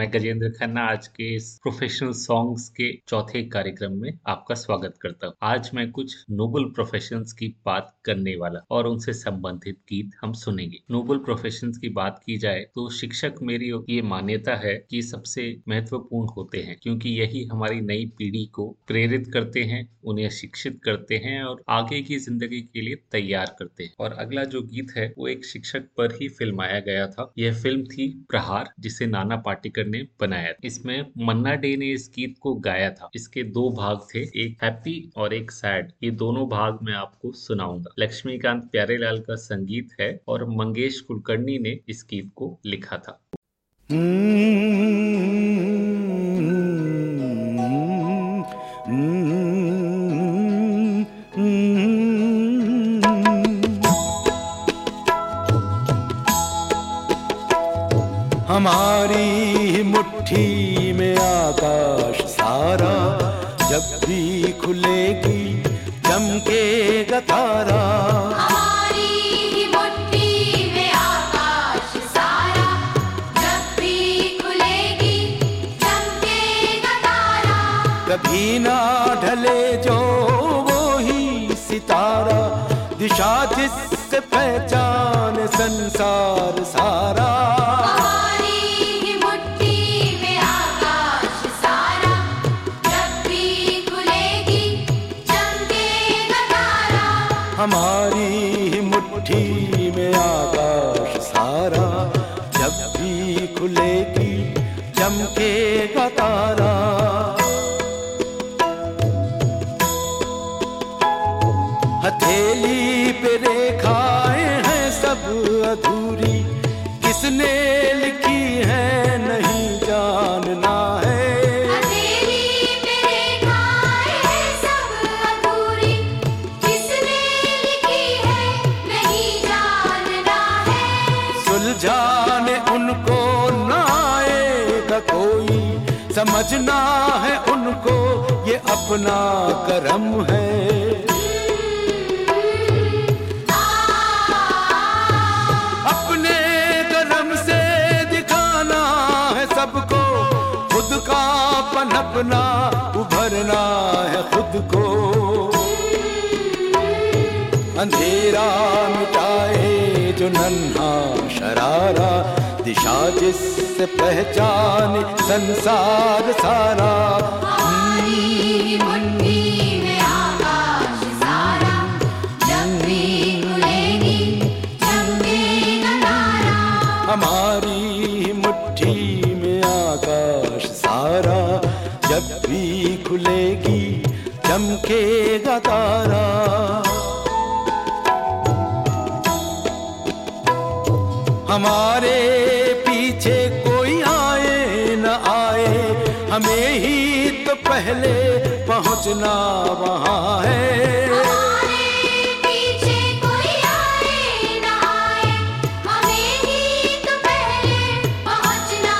मैं गजेंद्र खन्ना आज के इस प्रोफेशनल सॉन्ग्स के चौथे कार्यक्रम में आपका स्वागत करता हूँ। आज मैं कुछ नोबल प्रोफेशंस की बात करने वाला और उनसे संबंधित गीत हम सुनेंगे। नोबल प्रोफेशंस की बात की जाए तो शिक्षक मेरी ये मान्यता है कि सबसे महत्वपूर्ण होते हैं, क्योंकि यही हमारी नई पीढ़ी को प्रेरित करते हैं, उन्हें शिक्षित करते हैं और आगे की ज़िंदगी के लिए तैयार करते हैं। और अगला जो गीत है, वो एक शिक्षक पर ही फिल्माया गया था। यह फ़िल्म थी प्रहार, जिसे नाना पाटेकर ने बनाया इसमें मन्ना डे ने इस गीत को गाया था। इसके दो भाग थे, एक हैप्पी और एक सैड। ये दोनों भाग मैं आपको सुनाऊँगा। लक्ष्मीकांत प्यारेलाल का संगीत है और मंगेश कुलकर्णी ने इस गीत को लिखा था। हमारी पहचान संसार सारा। हमारी मुट्ठी में आकाश सारा। जब भी खुलेगी चमकेगा तारा। मुट्ठी में आकाश सारा। जब भी खुलेगी चमकेगा तारा। हथेली अपना करम है। अपने करम से दिखाना है सबको, खुद का पनपना उभरना है खुद को। अंधेरा मिटाए जो नन्हा शरारा दिशा जिससे पहचान संसार सारा। हमारी मुट्ठी में आकाश सारा। जब भी खुलेगी चमकेगा तारा। हमारी हमें ही तो पहले पहुँचना वहाँ है। हमारे पीछे कोई आए ना आए। हमें ही तो पहले पहुँचना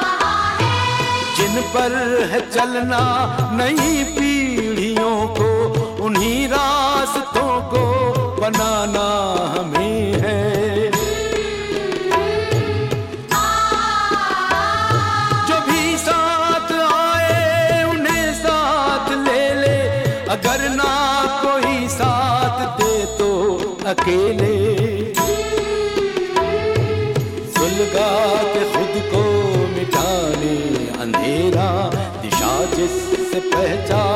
वहाँ है। जिन पर है चलना नई पीढ़ियों को उन्हीं रास्तों को बनाना अकेले। सुलगा के खुद को मिटाने अंधेरा दिशा जिससे पहचाने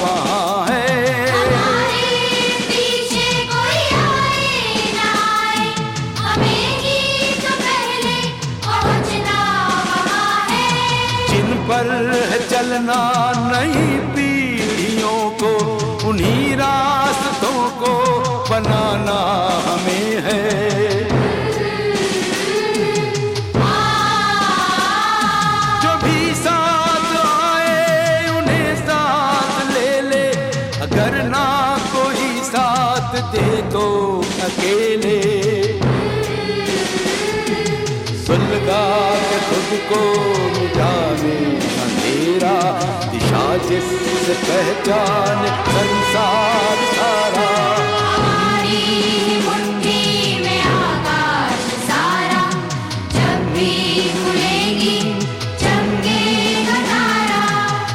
Baba. को जाने अंधेरा दिशा जिस पहचान संसार सारा।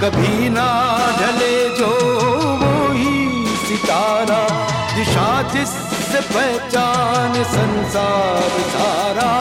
कभी ना ढले जो वो ही सितारा। दिशा जिस पहचान संसार सारा।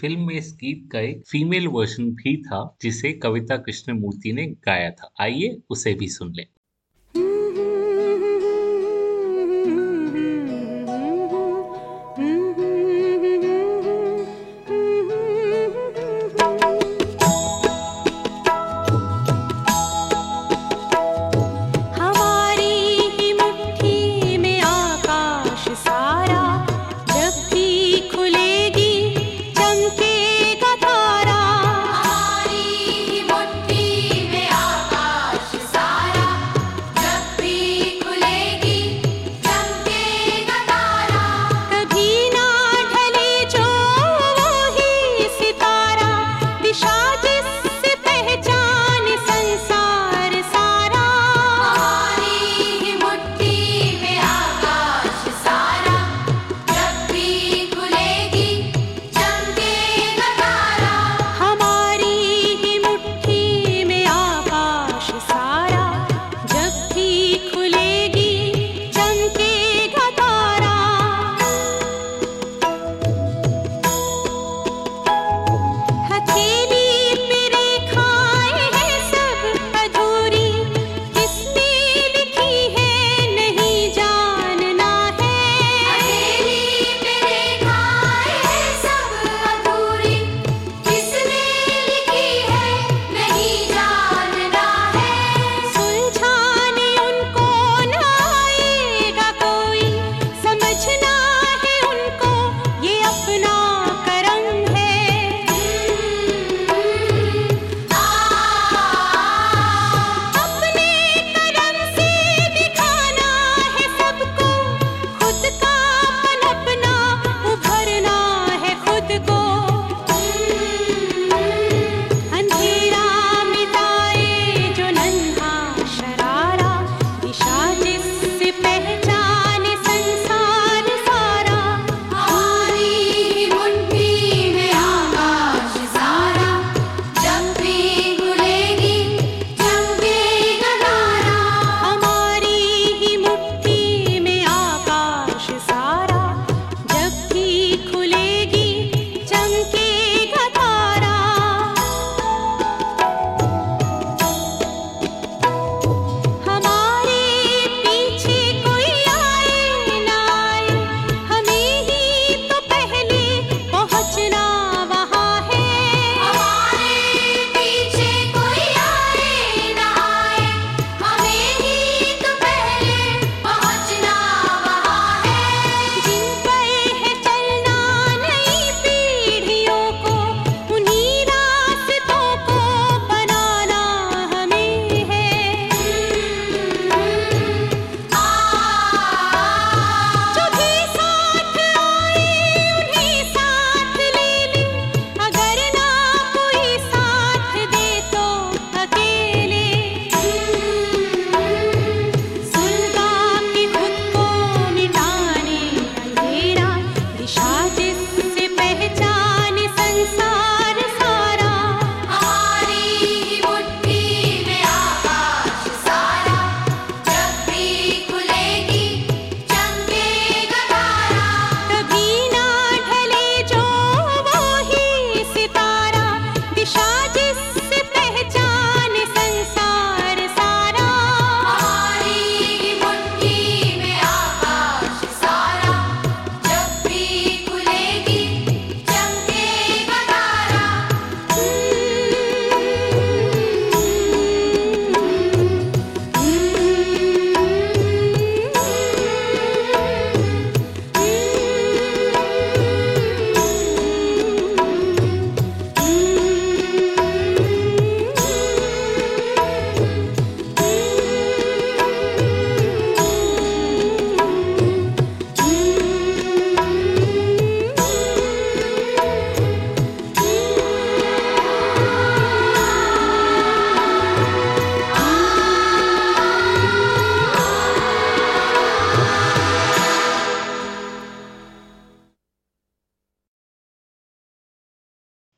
फ़िल्म में इस गीत का एक फीमेल वर्जन भी था, जिसे कविता कृष्ण मूर्ति ने गाया था। आइए उसे भी सुन लें।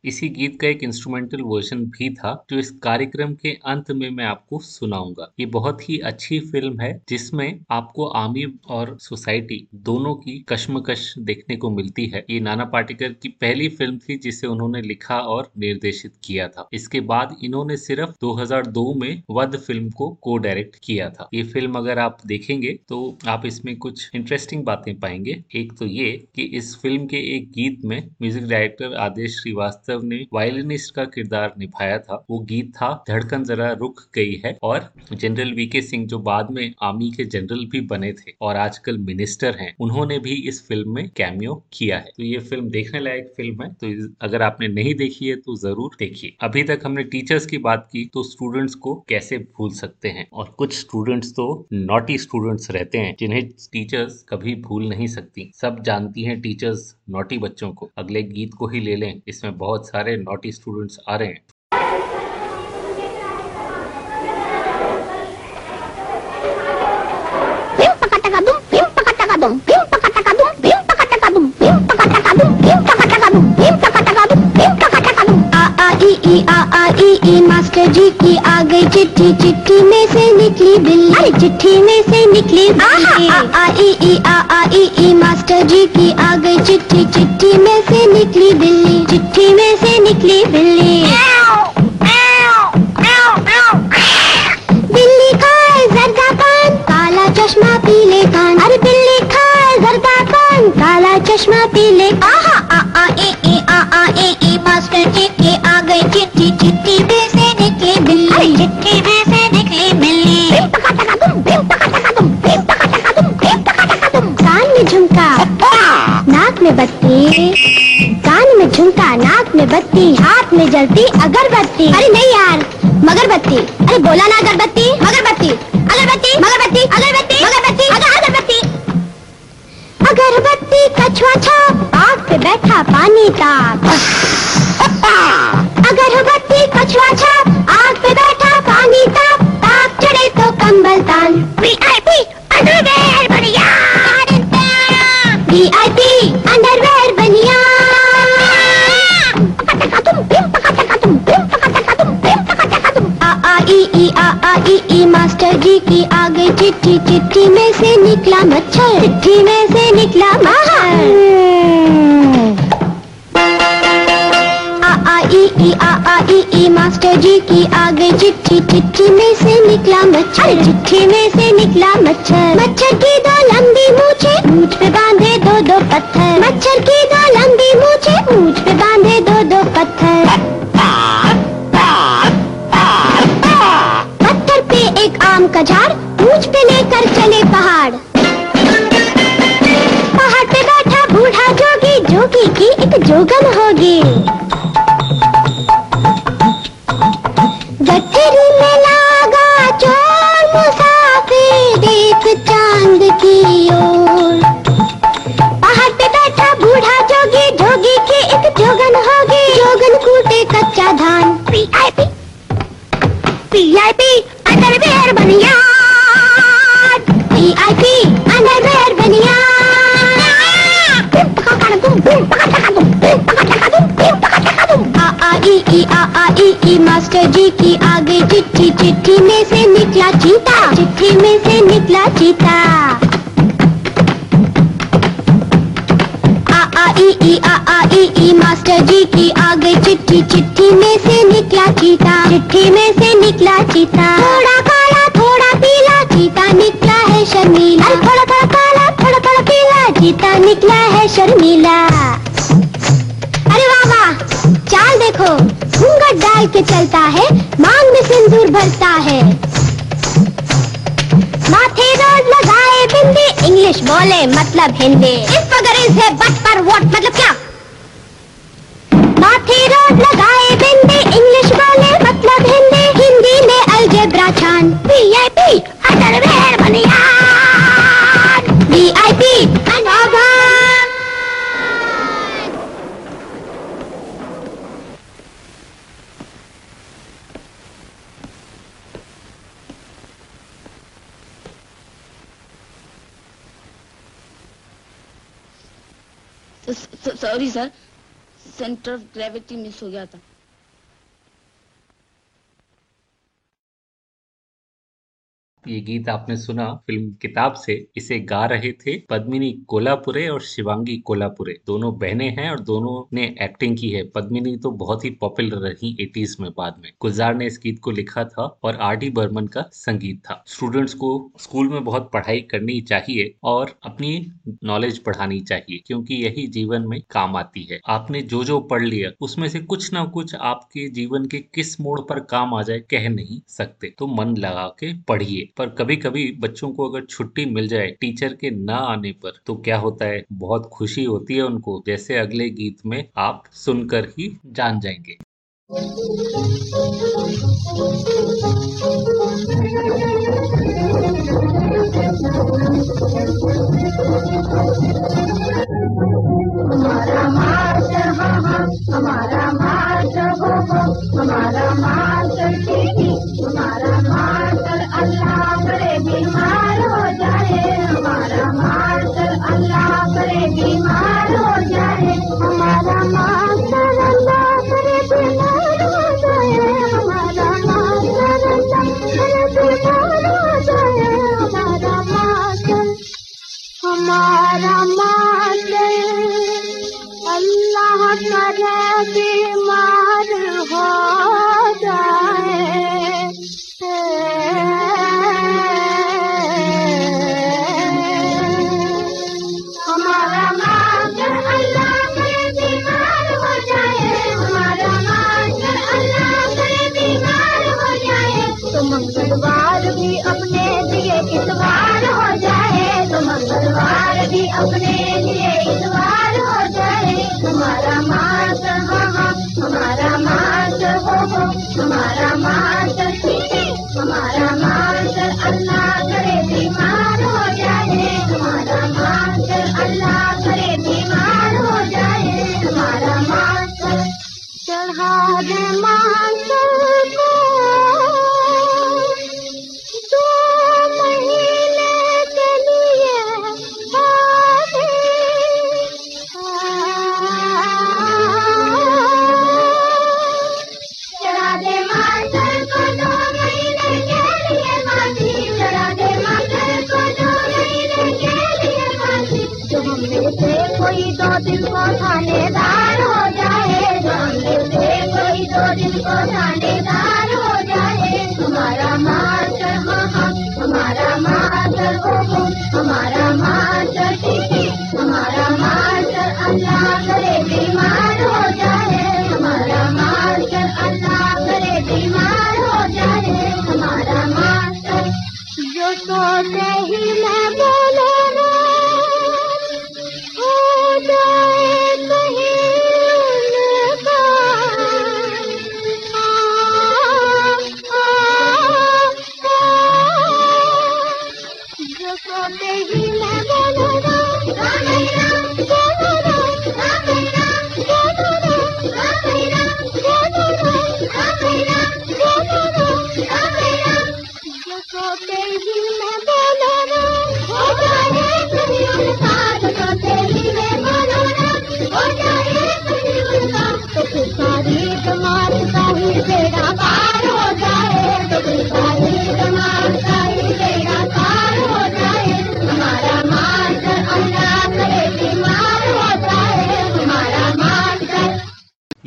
इसी गीत का एक इंस्ट्रूमेंटल वर्जन भी था, जो इस कार्यक्रम के अंत में मैं आपको सुनाऊँगा। ये बहुत ही अच्छी फ़िल्म है, जिसमें आपको आर्मी और सोसाइटी दोनों की कश्मकश देखने को मिलती है। ये नाना पाटेकर की पहली फ़िल्म थी, जिसे उन्होंने लिखा और निर्देशित किया था। इसके बाद इन्होंने सिर्फ़ 2002 में वध फ़िल्म को को डायरेक्ट किया था। ये फ़िल्म अगर आप देखेंगे तो आप इसमें कुछ इंटरेस्टिंग बातें पाएँगे। एक तो ये कि इस फ़िल्म के एक गीत में म्यूज़िक डायरेक्टर आदेश श्रीवास्तव ने वायलिनिस्ट का किरदार निभाया था। वो गीत था, धड़कन जरा रुक गई है और जनरल वीके सिंह जो बाद में आर्मी के जनरल भी बने थे और आजकल मिनिस्टर हैं, उन्होंने भी इस फ़िल्म में कैमियो किया है। तो ये फ़िल्म देखने लायक फ़िल्म है। तो अगर आपने नहीं देखी है तो ज़रूर देखिए। अभी तक हमने टीचर्स की बात की तो स्टूडेंट्स को कैसे भूल सकते हैं? और कुछ स्टूडेंट्स तो नॉटी स्टूडेंट्स रहते हैं, जिन्हें टीचर्स कभी भूल नहीं सकती। सब जानती हैं टीचर्स नॉटी बच्चों को। अगले गीत को ही ले लें। इसमें बहुत सारे नॉटी स्टूडेंट्स आ रहे हैं। ई ई आ आ ई ई मास्टर जी की आ गई चिट्ठी। चिट्ठी में से निकली बिल्ली। अरे चिट्ठी में से निकली बिल्ली। आ आ ई ई आ आ ई ई मास्टर जी की आ गई चिट्ठी। चिट्ठी में से निकली बिल्ली। चिट्ठी में से निकली बिल्ली। बिल्ली खाए जर्दा पान काला चश्मा पीले कान अरे बिल्ली खाए जर्दा पान काला चश्मा पीले आहा। आ आ ए झुमका। नाक में बत्ती। नाक में बत्ती, हाथ में जलती अगरबत्ती। अरे नहीं यार, मगरबत्ती। अरे बोला ना अगरबत्ती, मगरबत्ती। अगरबत्ती मगरबत्ती अगरबत्ती मगरबत्ती अगरबत्ती। अगरबत्ती कछुआ छाप, आग पे बैठा पानी ताप। की आ गई, चिट्ठी चिट्ठी में से निकला मच्छर। चिट्ठी में से निकला मच्छर ई ई, आ आ, ई ई, मास्टर जी की आ गई चिट्ठी। चिट्ठी में से निकला मच्छर। चिट्ठी में से निकला मच्छर। मच्छर की दो लंबी मूछे मूछ पे बांधे दो दो पत्थर। मच्छर की दो लंबी मूछे मूछ पे का झाड़ पूछ पे लेकर चले पहाड़। पहाड़ पे बैठा बूढ़ा जोगी जोगी की एक जोगन होगी। ई मास्टर जी की आ गई चिट्ठी चिट्ठी में से निकला चीता, चिट्ठी में से निकला चीता। आ आ, ई ई, आ आ, ई ई, मास्टर जी की आ गई चिट्ठी चिट्ठी में से निकला चीता, चिट्ठी में से निकला चीता। थोड़ा काला, थोड़ा पीला, चीता निकला है शर्मीला। थोड़ा थोड़ा काला, थोड़ा थोड़ा पीला, चीता निकला है शर्मीला। चलता है, मांग में सिंदूर भरता है। माथे रोज लगाए बिंदी, इंग्लिश बोले मतलब हिंदी। इस वगैरह से बट पर वोट मतलब क्या? Sorry sir centre of gravity miss हो गया था। ये गीत आपने सुना फ़िल्म किताब से। इसे गा रहे थे पद्मिनी कोलापुरे और शिवांगी कोलापुरे दोनों बहनें हैं और दोनों ने एक्टिंग की है। पद्मिनी तो बहुत ही पॉपुलर रही 80s में बाद में। गुलजार ने इस गीत को लिखा था और आर डी बर्मन का संगीत था। स्टूडेंट्स को स्कूल में बहुत पढ़ाई करनी चाहिए और अपनी नॉलेज बढ़ानी चाहिए, क्योंकि यही जीवन में काम आती है। आपने जो जो पढ़ लिया, उसमें से कुछ ना कुछ आपके जीवन के किस मोड़ पर काम आ जाए कह नहीं सकते। तो मन लगा के पढ़िए। पर कभी कभी बच्चों को अगर छुट्टी मिल जाए, टीचर के ना आने पर तो क्या होता है? बहुत खुशी होती है उनको, जैसे अगले गीत में आप सुनकर ही जान जाएँगे। हमारा मास्टर हाँ हाँ हमारा हो हमारा ठीक हमारा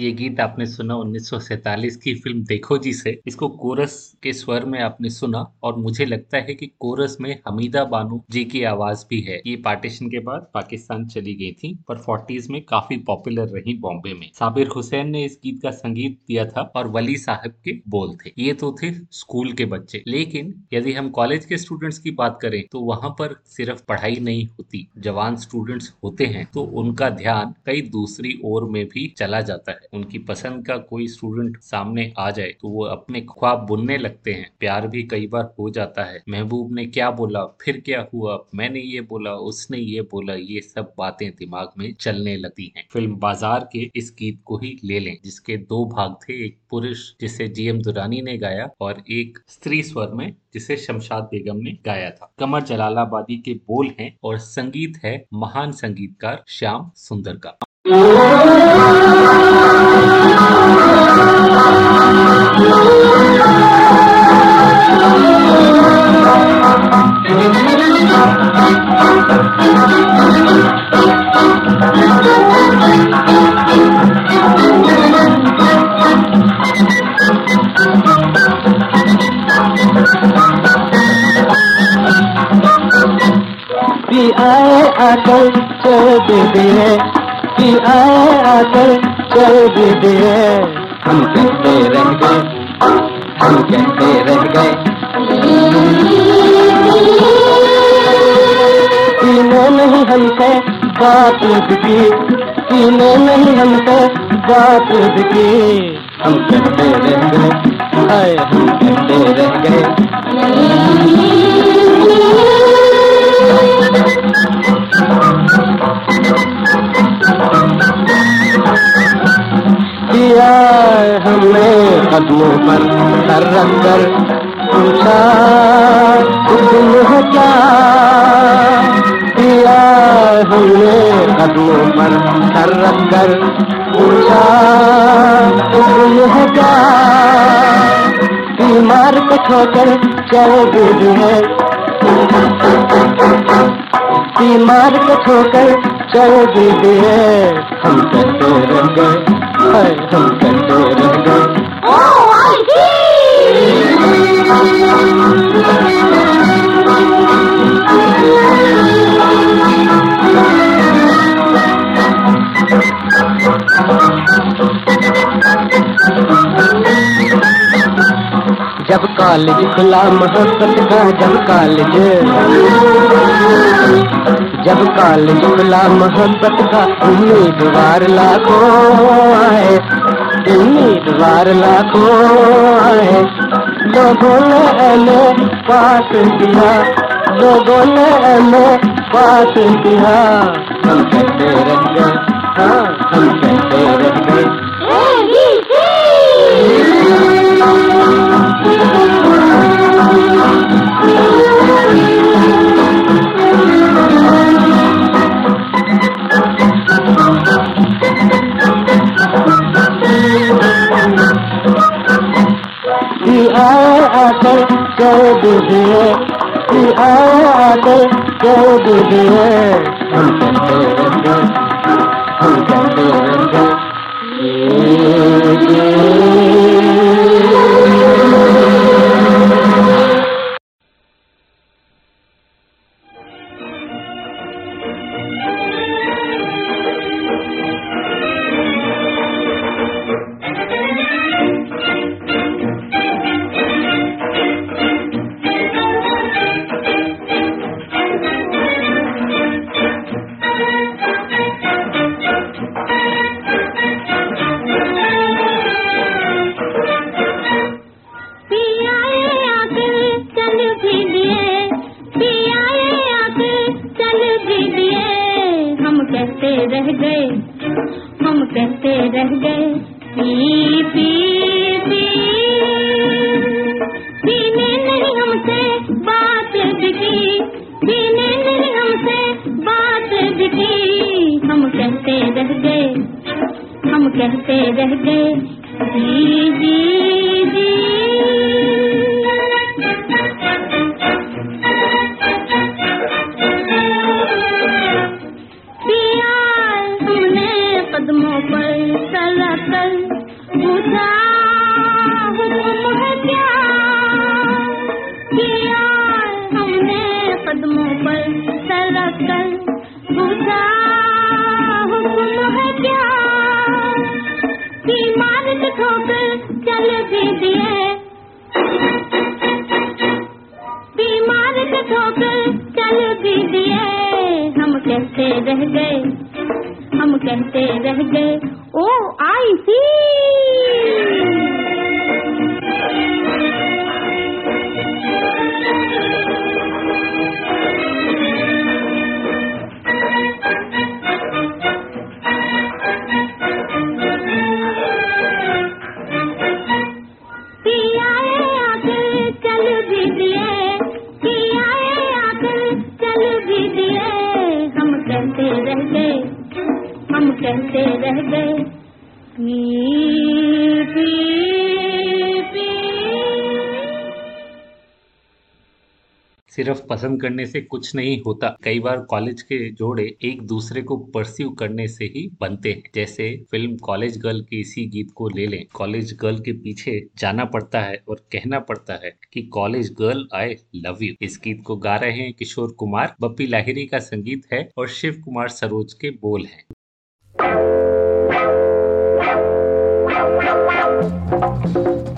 ये गीत आपने सुना 1947 की फ़िल्म देखो जी से इसको कोरस के स्वर में आपने सुना और मुझे लगता है कि कोरस में हमीदा बानू जी की आवाज़ भी है। ये पार्टीशन के बाद पाकिस्तान चली गई थी, पर 40s में काफ़ी पॉपुलर रही बॉम्बे में। साबिर हुसैन ने इस गीत का संगीत दिया था और वली साहब के बोल थे। ये तो थे स्कूल के बच्चे। लेकिन यदि हम कॉलेज के स्टूडेंट्स की बात करें तो वहाँ पर सिर्फ़ पढ़ाई नहीं होती, जवान स्टूडेंट्स होते हैं तो उनका ध्यान कई दूसरी ओर में भी चला जाता है। उनकी पसंद का कोई स्टूडेंट सामने आ जाए तो वो अपने ख्वाब बुनने लगते हैं। प्यार भी कई बार हो जाता है। महबूब ने क्या बोला? फिर क्या हुआ? मैंने ये बोला, उसने ये बोला, ये सब बातें दिमाग में चलने लगती हैं। फ़िल्म बाज़ार के इस गीत को ही ले लें, जिसके दो भाग थे, एक पुरुष, जिसे जीएम दुरानी ने गाया, और एक स्त्री स्वर में, जिसे शमशाद बेगम ने गाया था। कमर जलालाबादी के बोल हैं, और संगीत है महान संगीतकार श्याम सुंदर का कि। आए आकर चल दीजिए कि आए आकर चल दीजिए हम कहते रह गए हम कहते रह गए। सीने नहीं हमसे बात की सीने नहीं हमसे बात की हम कहते रह गए हम कहते रह गए। किया हमने कदमों पर सर रख कर पूछा तुम है क्या? किया हमने कदमों पर सर रख कर पूछा तुम है क्या? बीमार को छोकर चल दीजिए बीमार को छोकर चल कहते रह हम कहते रह गए? जब कॉलेज खुला मोहब्बत का जब कॉलेज। जब काल जुमला मोहब्बत का उम्मीदवार लाखों आए, उम्मीदवार लाखों आए। लोगों ने हमें पास किया, लोगों ने हमें पास किया। हम कहते रंग हाँ हम कहते आकर कर दीजिए हम कहते रह गए। पी पी पी पीने नहीं हमसे बात बिकी पीने नहीं हमसे बात बिकी हम कहते रह गए। हम कहते रह गए। जी जी जी। रह गए पसंद करने से कुछ नहीं होता। कई बार कॉलेज के जोड़े एक दूसरे को परस्यू करने से ही बनते हैं। जैसे फ़िल्म कॉलेज गर्ल के इसी गीत को ले लें। कॉलेज गर्ल के पीछे जाना पड़ता है और कहना पड़ता है कि college girl I love you इस गीत को गा रहे हैं किशोर कुमार। बप्पी लाहिरी का संगीत है और शिव कुमार सरोज के बोल है। Thank you.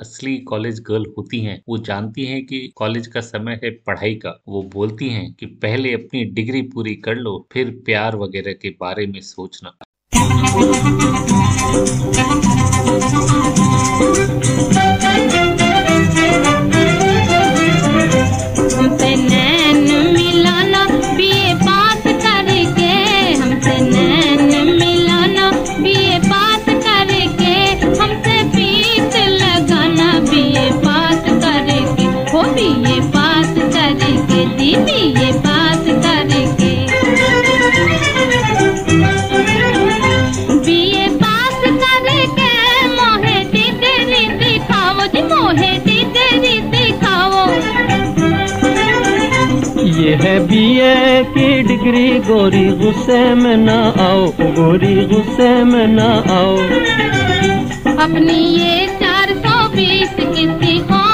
असली कॉलेज गर्ल होती हैं, वो जानती हैं कि कॉलेज का समय है पढ़ाई का। वो बोलती हैं कि पहले अपनी डिग्री पूरी कर लो, फिर प्यार वगैरह के बारे में सोचना। की गोरी, गुस्से में ना आओ, गोरी, गुस्से में ना आओ। अपनी ये चार सौ बीस किसी और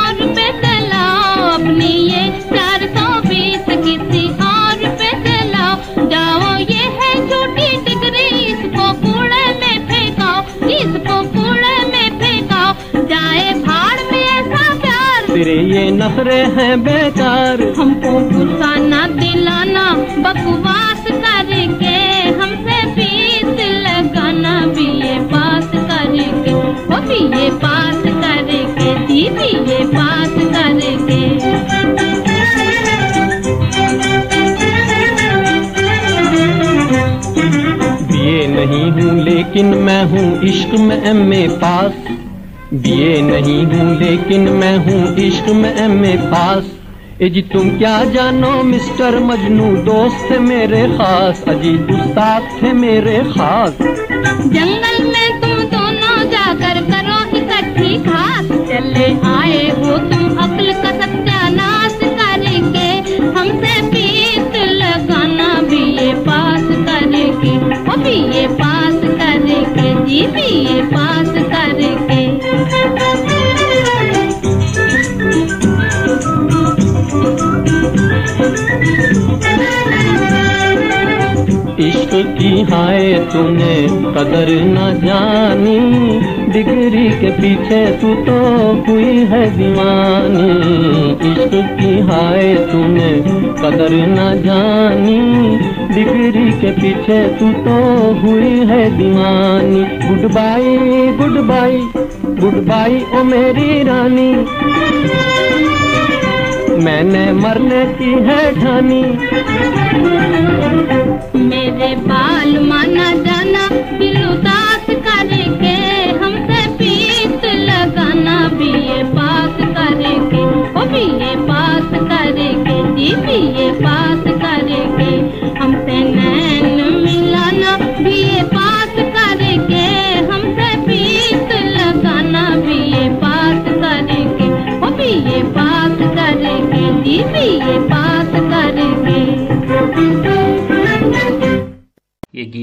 नखरे हैं बेकार। हमको गुस्सा न दिलाना बकवास करके हमसे फ़ीस लगाना बीए पास करके वो बीए पास करके जी बीए पास करके। नहीं हूँ लेकिन मैं हूँ इश्क में एम ए पास। बीए नहीं हूँ, लेकिन मैं हूँ इश्क में ए पास। जी, तुम क्या जानो, मिस्टर मजनू, दोस्त थे मेरे खास अजी उस्ताद थे मेरे खास। जंगल में तुम दोनों जाकर करो इकट्ठी खास चले आए हो तुम अक्ल का सत्यानाश करके हमसे पीत लगाना बीए पास करके ओ बीए पास करके जी भी ये पास करके इश्क की हाय तूने, कदर न जानी। डिग्री के पीछे तू तो हुई है दीवानी। इश्क की हाय तूने, कदर न जानी। डिग्री के पीछे तू तो हुई है दीवानी। Goodbye goodbye goodbye ओ मेरी रानी। मैंने मरने की है ठानी। मेरे बाल माना जाना, दिल उदास करके हमसे पीत लगाना बीए पास करके ओ बीए पास करके, जी बीए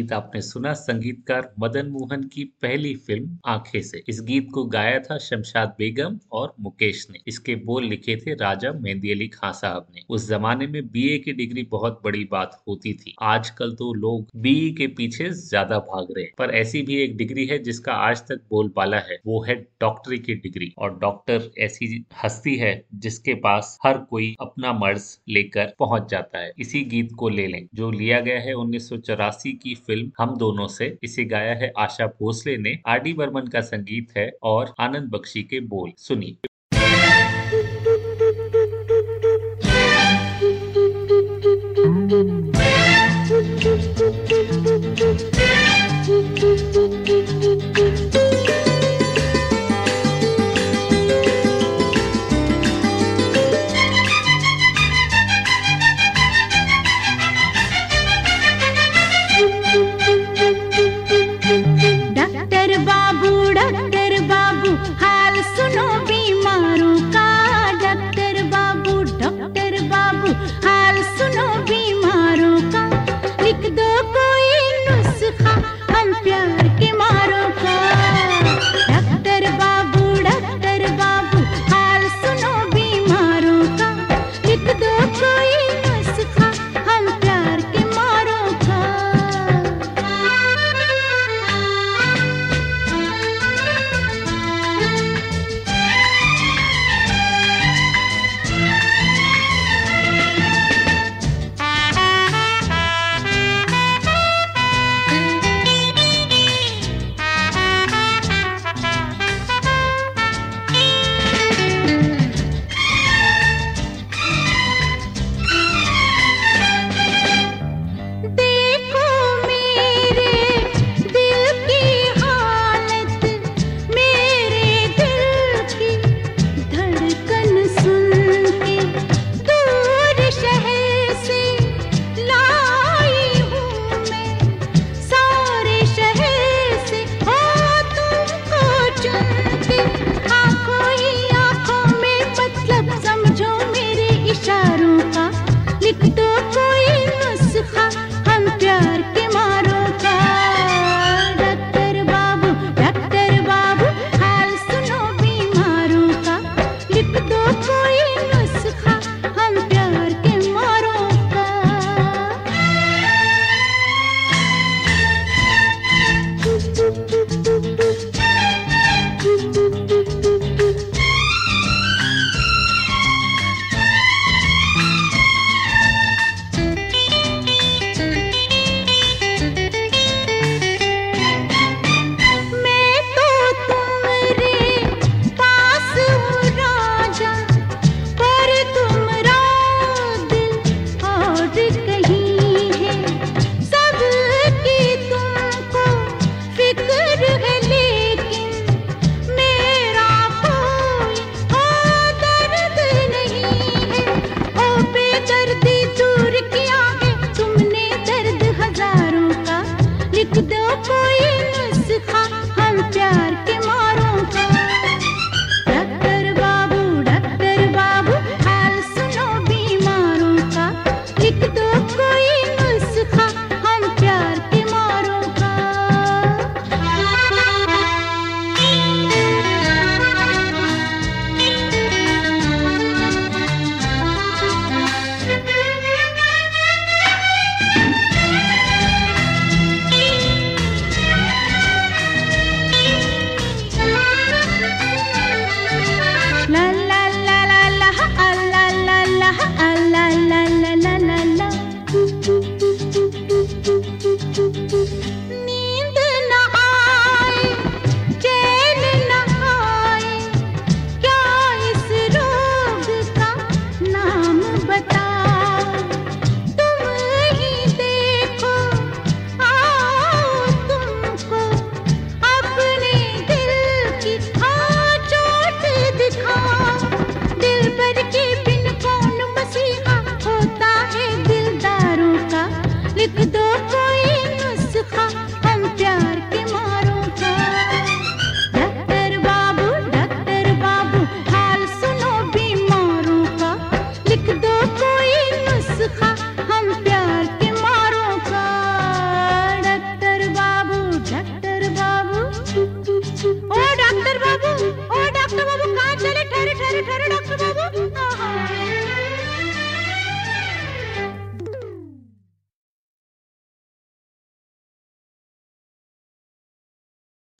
गीत आपने सुना, संगीतकार मदन मोहन की पहली फ़िल्म आँखें से। इस गीत को गाया था शमशाद बेगम और मुकेश ने। इसके बोल लिखे थे राजा मेहंदी अली खां साहब ने। उस जमाने में बीए की डिग्री बहुत बड़ी बात होती थी। आजकल तो लोग बीई के पीछे ज़्यादा भाग रहे हैं। पर ऐसी भी एक डिग्री है जिसका आज तक बोलबाला है। वो है डॉक्टरी की डिग्री। और डॉक्टर ऐसी हस्ती है जिसके पास हर कोई अपना मर्ज लेकर पहुँच जाता है। इसी गीत को ले लें, जो लिया गया है उन्नीस सौ चौरासी की फ़िल्म हम दोनों से, इसे गाया है आशा भोसले ने, आर डी बर्मन का संगीत है और आनंद बख्शी के बोल। सुनिए।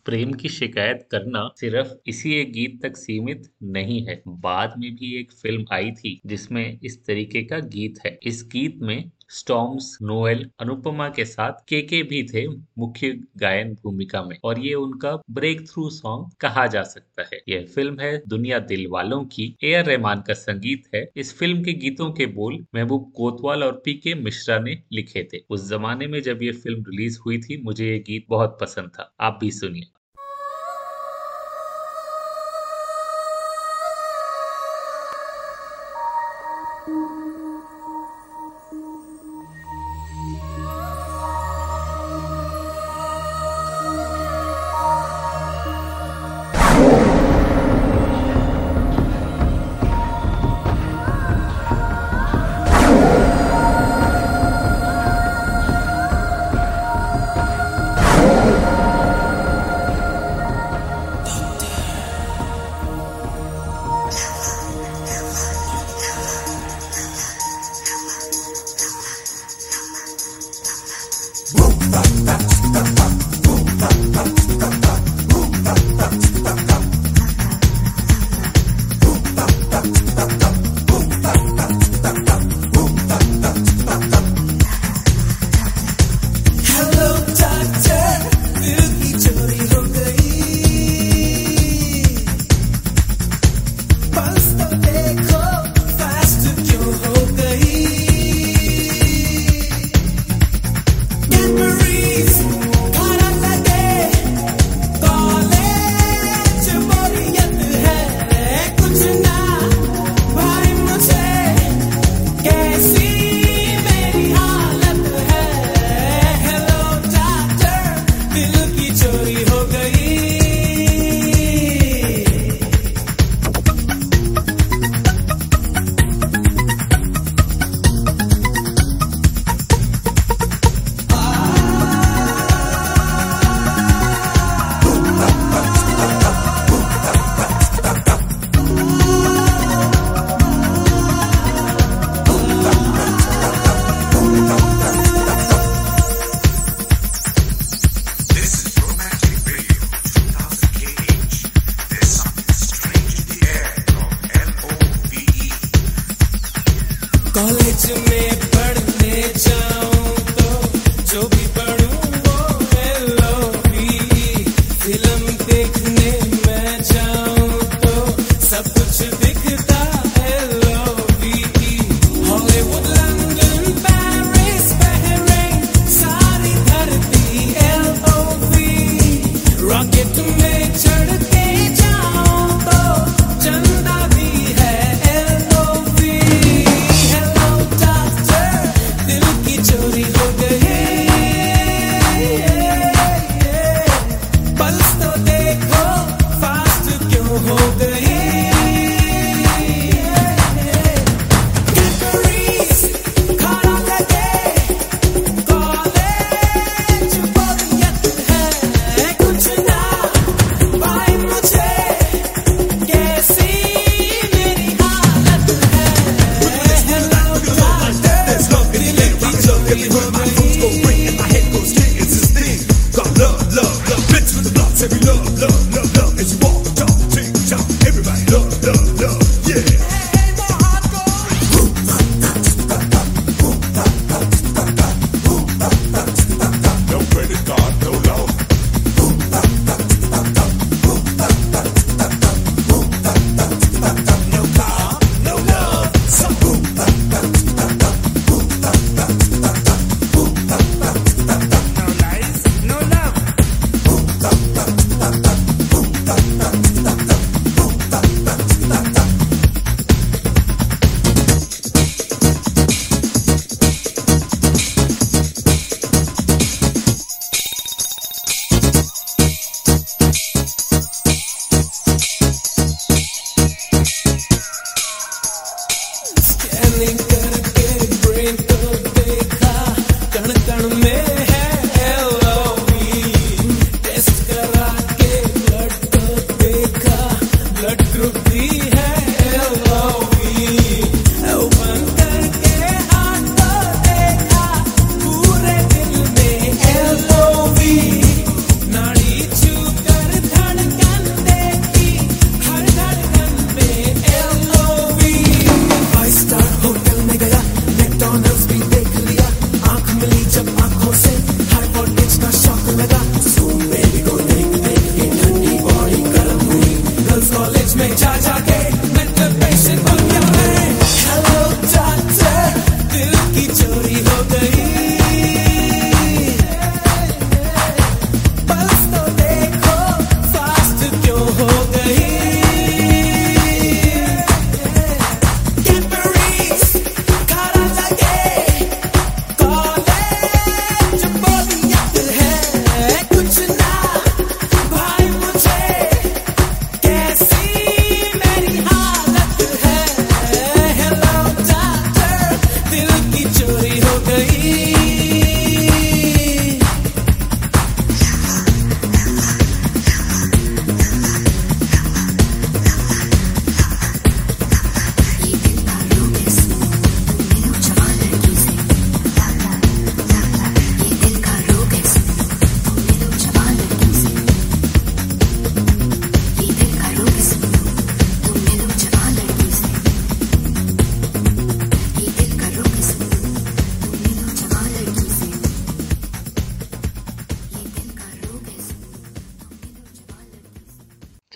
प्रेम की शिकायत करना सिर्फ़ इसी एक गीत तक सीमित नहीं है। बाद में भी एक फ़िल्म आई थी जिसमें इस तरीके का गीत है। इस गीत में स्टॉम्स नोएल अनुपमा के साथ केके भी थे मुख्य गायन भूमिका में और ये उनका ब्रेक थ्रू सॉन्ग कहा जा सकता है। यह फ़िल्म है दुनिया दिल वालों की ए आर रहमान का संगीत है। इस फ़िल्म के गीतों के बोल महबूब कोतवाल और पी के मिश्रा ने लिखे थे। उस जमाने में जब ये फ़िल्म रिलीज़ हुई थी, मुझे ये गीत बहुत पसंद था। आप भी सुनिए।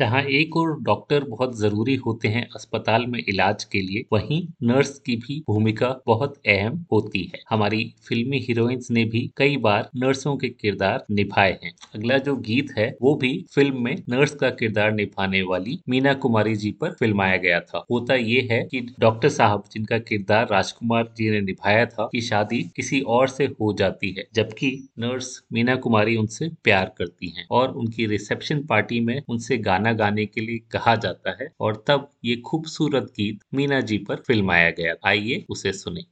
जहाँ एक और डॉक्टर बहुत ज़रूरी होते हैं अस्पताल में इलाज के लिए, वहीं नर्स की भी भूमिका बहुत अहम होती है। हमारी फिल्मी हीरोइंस ने भी कई बार नर्सों के किरदार निभाए हैं। अगला जो गीत है, वो भी फ़िल्म में नर्स का किरदार निभाने वाली मीना कुमारी जी पर फिल्माया गया था। होता ये है कि डॉक्टर साहब, जिनका किरदार राजकुमार जी ने निभाया था, की शादी किसी और से हो जाती है, जबकि नर्स मीना कुमारी उनसे प्यार करती हैं और उनकी रिसेप्शन पार्टी में उनसे गाना गाने के लिए कहा जाता है और तब ये खूबसूरत गीत मीना जी पर फिल्माया गया। आइए उसे सुने।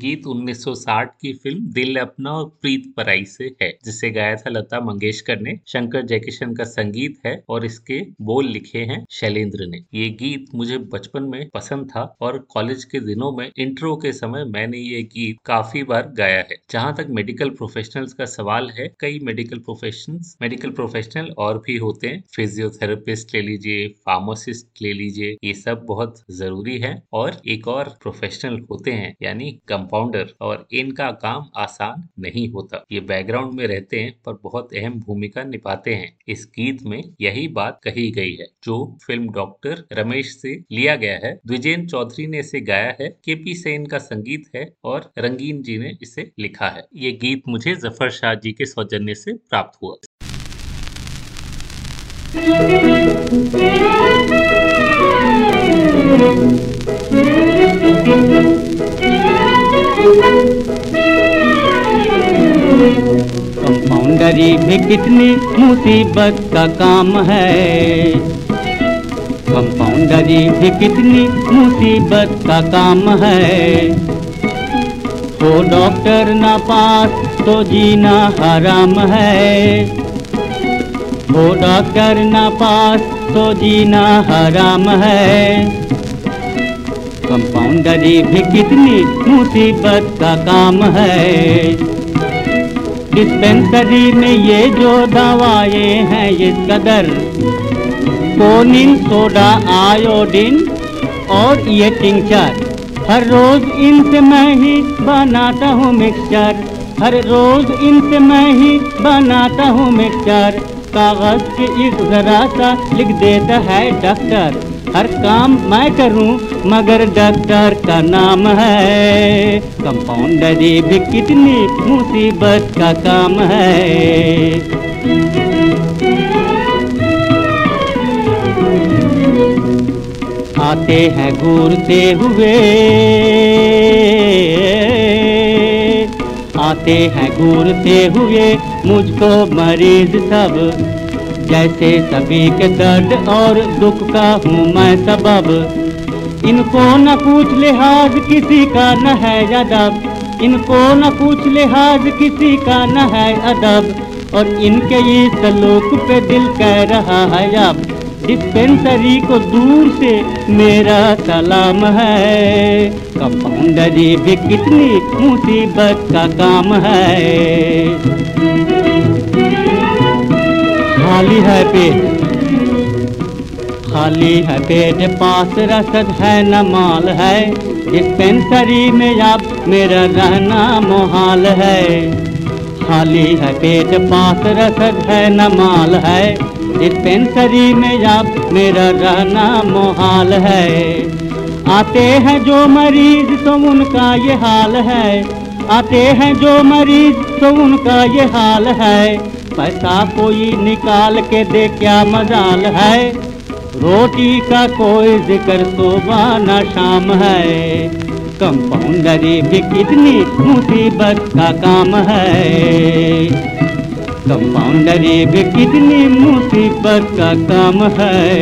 गीत 1960 की फ़िल्म दिल अपना और प्रीत पराई से है, जिसे गाया था लता मंगेशकर ने। शंकर जयकिशन का संगीत है और इसके बोल लिखे हैं शैलेंद्र ने। ये गीत मुझे बचपन में पसंद था और कॉलेज के दिनों में इंट्रो के समय मैंने ये गीत काफ़ी बार गाया है। जहाँ तक मेडिकल प्रोफेशनल्स का सवाल है, कई मेडिकल प्रोफेशन मेडिकल प्रोफेशनल और भी होते हैं। फिजियोथेरेपिस्ट ले लीजिए, फार्मासिस्ट ले लीजिए, ये सब बहुत ज़रूरी है और एक और प्रोफेशनल होते हैं, यानी कंपाउंडर। और इनका काम आसान नहीं होता। ये बैकग्राउंड में रहते हैं पर बहुत अहम भूमिका निभाते हैं। इस गीत में यही बात कही गई है, जो फ़िल्म डॉक्टर रमेश से लिया गया है। द्विजेन चौधरी ने इसे गाया है के पी सेन का संगीत है और रंगीन जी ने इसे लिखा है। ये गीत मुझे ज़फ़र शाह जी के सौजन्य से प्राप्त हुआ। कंपाउंडरी भी कितनी मुसीबत का काम है। कंपाउंडरी भी कितनी मुसीबत का काम है। हो डॉक्टर ना पास तो जीना हराम है। हो डॉक्टर ना पास तो जीना हराम है। कंपाउंडरी भी कितनी मुसीबत का काम है। डिस्पेंसरी में ये जो दवाएँ हैं, इस कदर कोनिन, सोडा, आयोडीन और ये टिंचर। हर रोज इनसे मैं ही बनाता हूँ मिक्सचर। हर रोज इनसे मैं ही बनाता हूँ मिक्सचर। कागज़ के एक जरा सा लिख देता है डॉक्टर। हर काम मैं करूँ, मगर डॉक्टर का नाम है। कंपाउंडरी भी कितनी मुसीबत का काम है। आते हैं घूरते हुए। आते हैं घूरते हुए, मुझको मरीज़ सब जैसे सभी के दर्द और दुख का हूँ मैं सबब। इनको न पूछ लिहाज किसी का न है अदब। इनको न पूछ लिहाज किसी का न है अदब। और इनके ये सलूक पे दिल कह रहा है अब। डिस्पेंसरी को दूर से मेरा सलाम है। कंपाउंडरी भी कितनी मुसीबत का काम है। खाली है पेट। खाली है पेट, पास रसद है, न माल है। डिस्पेंसरी में अब मेरा रहना मोहाल है। खाली है पेट, पास रसद है, न माल है। डिस्पेंसरी में अब मेरा रहना मोहाल है। आते हैं जो मरीज़ तो उनका ये हाल है। आते हैं जो मरीज़ तो उनका ये हाल है। पैसा कोई निकाल के दे, क्या मजाल है? रोटी का कोई ज़िक्र सुबह न शाम है। कंपाउंडरी भी कितनी मुसीबत का काम है। कंपाउंडरी भी कितनी मुसीबत का काम है।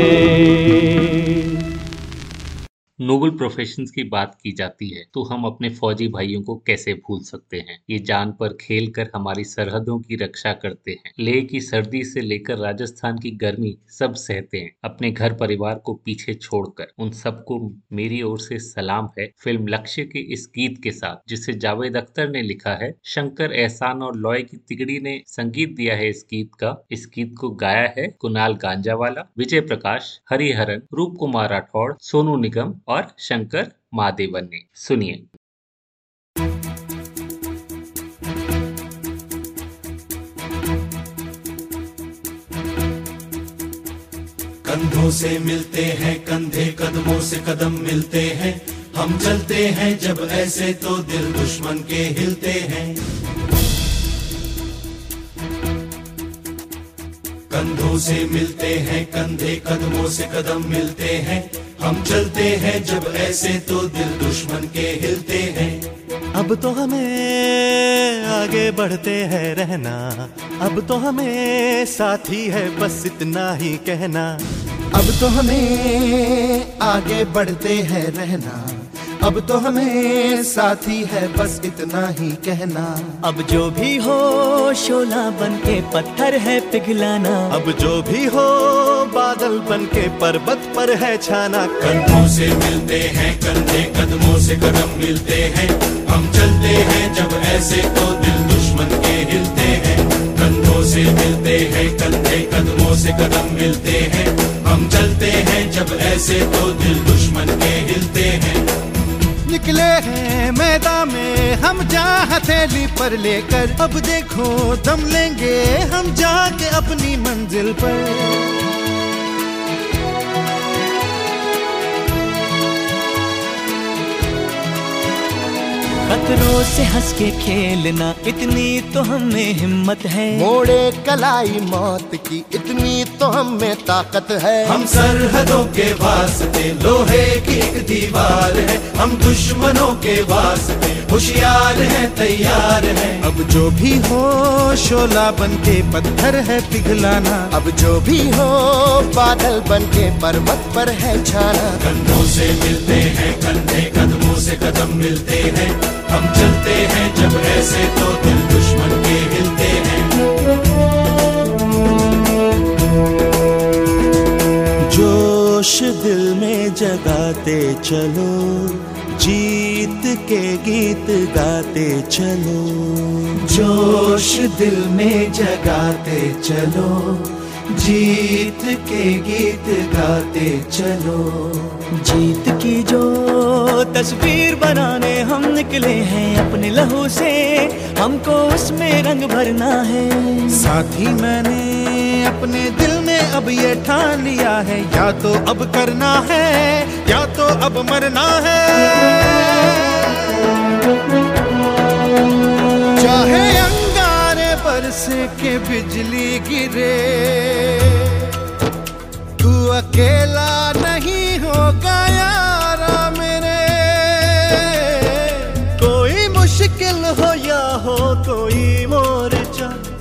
नोबल प्रोफेशन की बात की जाती है तो हम अपने फौजी भाइयों को कैसे भूल सकते हैं? ये जान पर खेल कर हमारी सरहदों की रक्षा करते हैं। लेह की सर्दी से लेकर राजस्थान की गर्मी सब सहते हैं। अपने घर परिवार को पीछे छोड़कर उन सबको मेरी ओर से सलाम है फ़िल्म लक्ष्य के इस गीत के साथ, जिसे जावेद अख्तर ने लिखा है। शंकर एहसान और लॉय की तिगड़ी ने संगीत दिया है इस गीत का। इस गीत को गाया है कुणाल गांजावाला, विजय प्रकाश, हरिहरन रूप कुमार राठौड़, सोनू निगम और शंकर महादेवन ने। सुनिए। कंधों से मिलते हैं, कंधे कदमों से कदम मिलते हैं। हम चलते हैं, जब ऐसे तो दिल दुश्मन के हिलते हैं। कंधों से मिलते हैं, कंधे कदमों से कदम मिलते हैं। हम चलते हैं जब ऐसे तो दिल दुश्मन के हिलते हैं। अब तो हमें आगे बढ़ते हैं रहना। अब तो हमें साथी है बस इतना ही कहना। अब तो हमें आगे बढ़ते हैं रहना। अब तो हमें साथी है बस इतना ही कहना। अब जो भी हो शोला बन के पत्थर है पिघलाना। अब जो भी हो बादल बन के पर्वत पर है छाना। कंधों से मिलते हैं कंधे कदमों से कदम मिलते हैं। हम चलते हैं जब ऐसे तो दिल दुश्मन के हिलते हैं। कंधों से मिलते हैं कंधे कदमों से कदम मिलते हैं। हम चलते हैं जब ऐसे तो दिल दुश्मन के हिलते हैं। निकले हैं मैदान में। हम जा हथेली पर लेकर अब देखो दम लेंगे। हम जाके अपनी मंजिल पर। खतरों से हंस के खेलना इतनी तो हमें हिम्मत है। मोड़े कलाई मौत की इतनी तो हम में ताकत है। हम सरहदों के वास्ते लोहे की एक दीवार है। हम दुश्मनों के वास्ते होशियार है तैयार है। अब जो भी हो शोला बन के पत्थर है पिघलाना। अब जो भी हो बादल बन के पर्वत पर है छाना। कंधों से मिलते हैं कंधे कदमों से कदम मिलते हैं। हम चलते हैं जब ऐसे तो दिल दुश्मन जोश दिल में जगाते चलो, जीत के गीत गाते चलो। जोश दिल में जगाते चलो, जीत के गीत गाते चलो। जीत की जो तस्वीर बनाने हम निकले हैं अपने लहू से, हमको उसमें रंग भरना है। साथ ही मैंने अपने दिल में अब ये ठान लिया है, या तो अब करना है, या तो अब मरना है। चाहे अंगारे पर से के बिजली गिरे, तू अकेला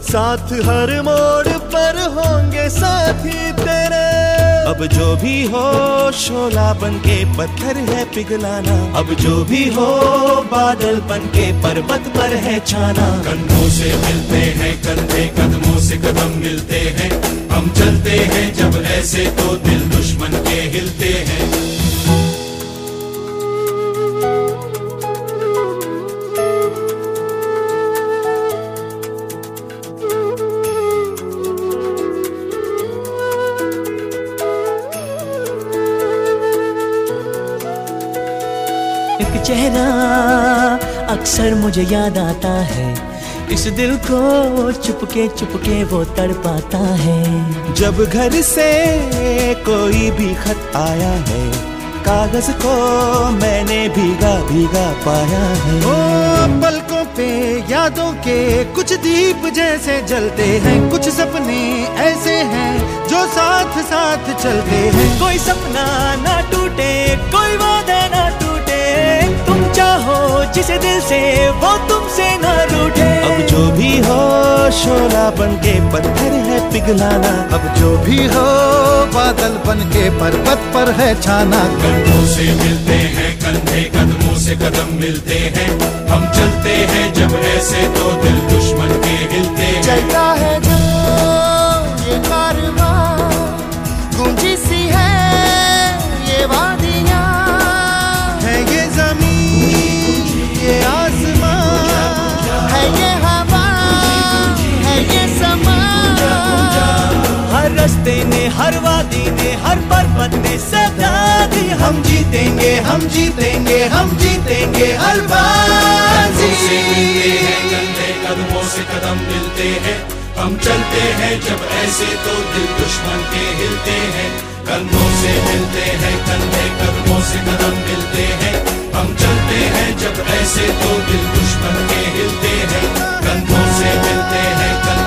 साथ हर मोड़ पर होंगे साथी तेरे। अब जो भी हो शोला बन के पत्थर है पिघलाना। अब जो भी हो बादल बन के पर्वत पर है छाना। कंधों से मिलते हैं कंधे कदमों से कदम मिलते हैं। हम चलते हैं जब ऐसे तो दिल दुश्मन के हिलते हैं। एक चेहरा अक्सर मुझे याद आता है। इस दिल को चुपके चुपके वो तड़पाता है। जब घर से कोई भी खत आया है कागज़ को मैंने भीगा भीगा पाया है। ओ पलकों पे यादों के कुछ दीप जैसे जलते हैं कुछ सपने ऐसे हैं जो साथ साथ चलते हैं। कोई सपना ना टूटे कोई वादा ना टूटे चाहो जिसे दिल से वो तुमसे ना रूठे। अब जो भी हो शोला बन के पत्थर है पिघलाना। अब जो भी हो बादल बन के पर्वत पर है छाना। कंधों से मिलते हैं कंधे कदमों से कदम मिलते हैं। हम चलते हैं जब ऐसे तो दिल दुश्मन के हिलते हैं। चलता है रास्ते ने, हर वादी ने, हर पर्वत ने सदा दी हम जीतेंगे हम जीतेंगे हम जीतेंगे, हर कदमों से कदम मिलते हैं। हम चलते हैं जब ऐसे तो दिल दुश्मन के हिलते हैं। कंधों से मिलते हैं कंधे कदमों से कदम मिलते हैं। हम चलते हैं जब ऐसे तो दिल दुश्मन के हिलते हैं। कंधों से मिलते हैं कंधे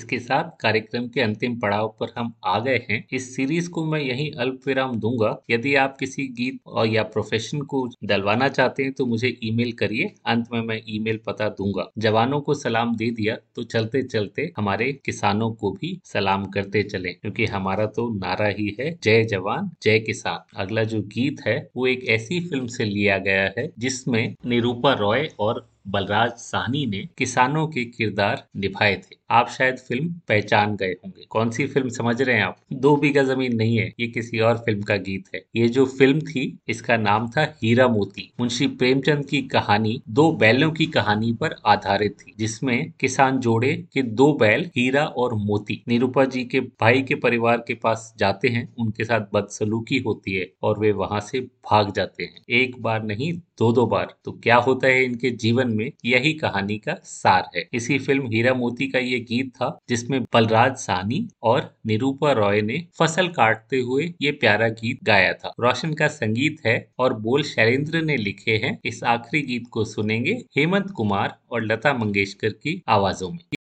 इसके साथ कार्यक्रम के अंतिम पड़ाव पर हम आ गए हैं। इस सीरीज़ को मैं यही अल्प विराम दूँगा। यदि आप किसी गीत और या प्रोफेशन को डलवाना चाहते हैं तो मुझे ईमेल करिए। अंत में मैं ईमेल पता दूँगा। जवानों को सलाम दे दिया तो चलते चलते हमारे किसानों को भी सलाम करते चले, क्योंकि हमारा तो नारा ही है। जय जवान, जय किसान। अगला जो गीत है, वो एक ऐसी फ़िल्म से लिया गया है, जिसमें निरूपा रॉय और बलराज साहनी ने किसानों के किरदार निभाए थे। आप शायद फ़िल्म पहचान गए होंगे। कौन सी फ़िल्म समझ रहे हैं आप? दो बीघा ज़मीन नहीं है। ये किसी और फ़िल्म का गीत है। ये जो फ़िल्म थी, इसका नाम था हीरा मोती। मुंशी प्रेमचंद की कहानी दो बैलों की कहानी पर आधारित थी, जिसमें किसान जोड़े के दो बैल, हीरा और मोती। निरूपा जी के भाई के परिवार के पास जाते हैं, उनके साथ बदसलूकी होती है और वे वहाँ से भाग जाते हैं। एक बार नहीं दो दो बार। तो क्या होता है इनके जीवन में यही कहानी का सार है। इसी फ़िल्म हीरा मोती का ये गीत था, जिसमें बलराज सानी और निरूपा रॉय ने फ़सल काटते हुए ये प्यारा गीत गाया था। रोशन का संगीत है और बोल शैलेंद्र ने लिखे हैं। इस आखिरी गीत को सुनेंगे हेमंत कुमार और लता मंगेशकर की आवाजों में।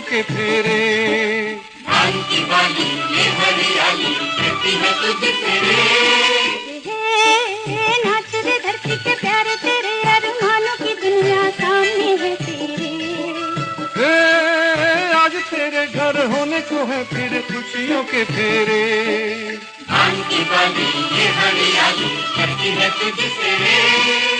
के फेरे। हे नाच रे धरती के प्यारे तेरे अरमानों की दुनिया सामने है तेरे। हे, आज तेरे घर होने को है फिर खुशियों के फेरे। जैसे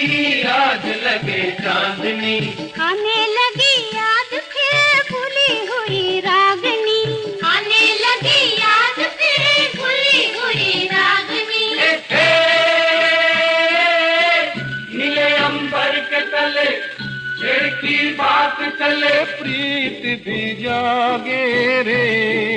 भी लगे चांदनी। आने लगी याद फिर भूली हुई रागनी। आने लगी याद फिर भूली हुई रागनी। नीले अंबर के तले की बात चले प्रीत भी जागे रे।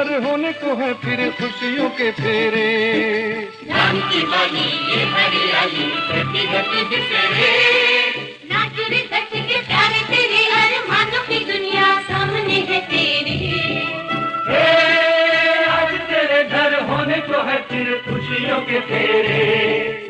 तेरे होने को है फिर खुशियों के फेरे। के प्यारे तेरे अरमानों की दुनिया सामने है तेरे। हे, आज तेरे घर होने को है फिर खुशियों के फेरे।